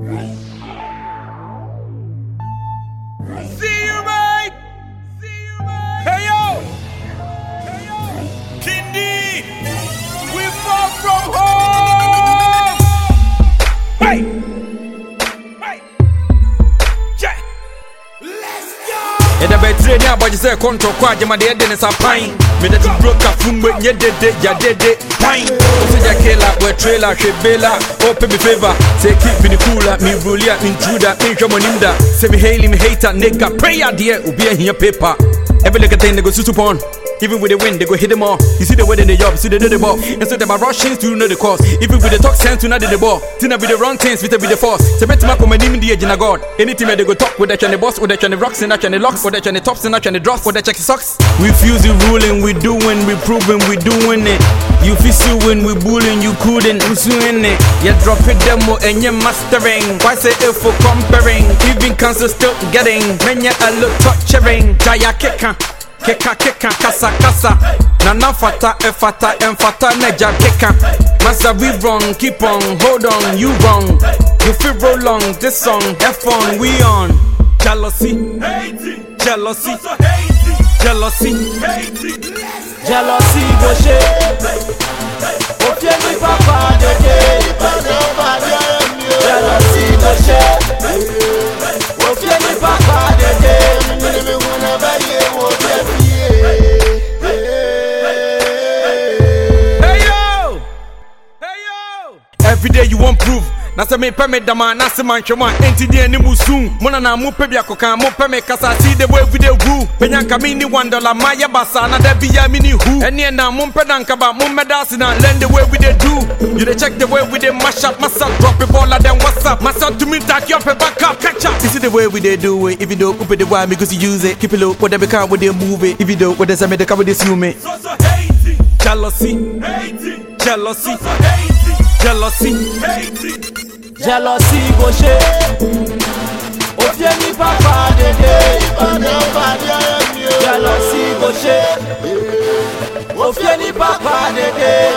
See yɛda bɛtire ne abɔgye sɛ kɔntɔ kɔ agyama deɛ ɛde ne sa pan mede to buro kafumwe nyɛ dede gyadede pan wosogya kela wɔatrela hwɛ bela ɔpɛ me favor. Sɛ keep ne coola meruli a mentruda menhwɛ mɔnim da. Sɛ mehali me hater nega prayer deɛ obi ahia paper. Every little thing they. Even with the wind, they go hit them all. You see the way they job, see they do the ball. And so them are rushing to know the cause. Even with the talk sense to know the ball. Tina be the wrong things, with the be the force. So bet my come name the in a god. Anything where they go talk with the channel boss, with the channel rocks, and the channel locks, with the channel tops, and the channel drops, with the check socks. We fuse the ruling, we doing, we proving, we doing it. You feel suing, we bullying, you couldn't, we suing it. You drop it demo and you're mastering. Why say if for comparing? Even cancer still getting. When you a look torturing. Jaya keka. Keka keka kasa kasa. Nana fata efata enfata neja keka. Masa we wrong keep on hold on you wrong. You feel roll on this song F on we on. Jealousy. Hating. jealousy. So hating. jealousy. Jealousy go shake ofie ni papa Every day you want prove. Na sɛ mepɛ me dama na se manhwɛ mu a ɛnti deɛ mu sum mo na na mopɛ bi akɔka mopɛ me kasa. See the way everyday wu bɛnya nka me ni one dollar ma yɛ basa na da bia me ni hu ɛneɛ na mompɛ da nkaba mommɛda ase na. Learn the way we dey do. You dey check the way we dey mash up masa drop it baller then what's up. Masa to me tack you up a back up catch up. This is the way we dey do it. If you don't open the why me go see use it. Keep it low whatever can we dey move it. If you don't what does that mean the cover this you me So so hating. jealousy. Hating. jealousy. So hating. Jealousy Hating. jealousy go shake ofie ni papa dede jealousy go shake ofie ni papa dede. Mene me huna ba